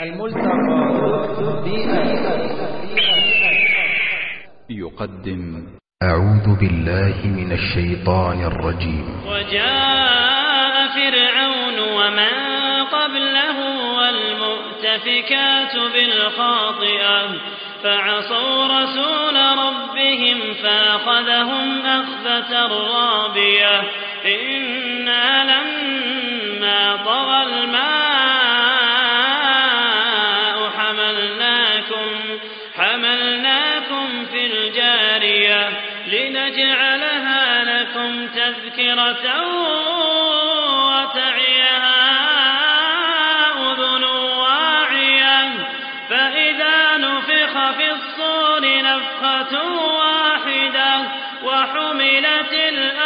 الملتقى يقدم أعوذ بالله من الشيطان الرجيم. وجاء فرعون ومن قبله والمؤتفكات بالخاطئة فعصوا رسول ربهم فأخذهم أخذة رابية. إنا لما طغى الماء حملناكم في الجارية لنجعلها لكم تذكرة وتعيها أذن واعية. فإذا نفخ في الصور نفخة واحدة وحملت الأرض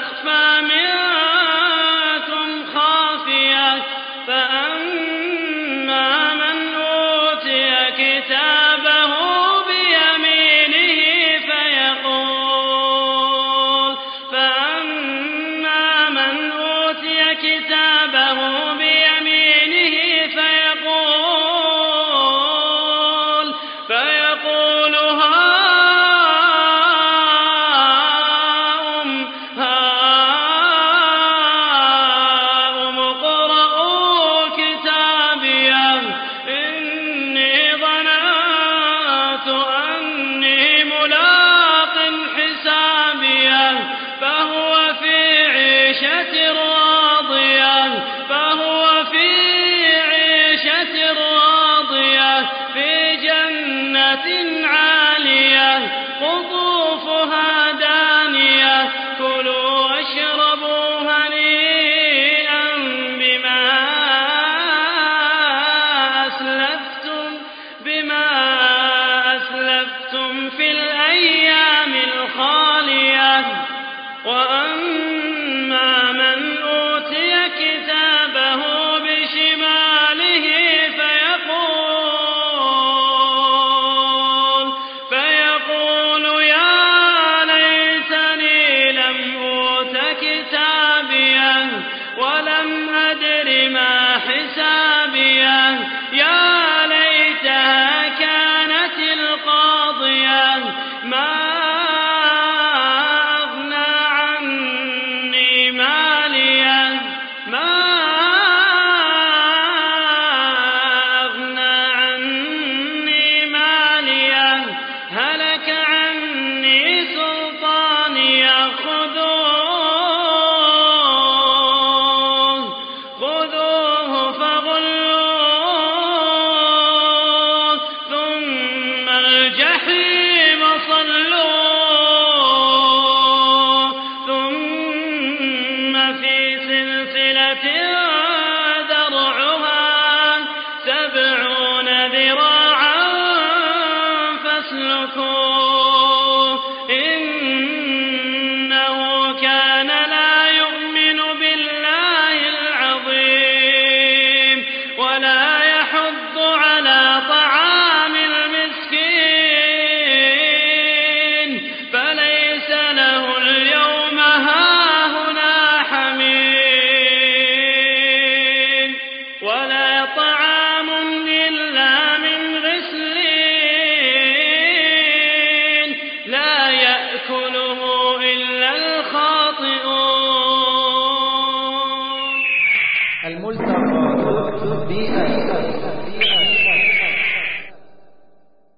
تخفى منكم خافية فأما من أوتي كتابه بيمينه فيقول فأما من أوتي كتابه عالية قطوفها دانية كلوا واشربوا هنيئا بما أسلفتم في الأيام الخالية. وأما ولم أدر ما حسابيه يا ليتها كانت القاضية ما فاسلكوه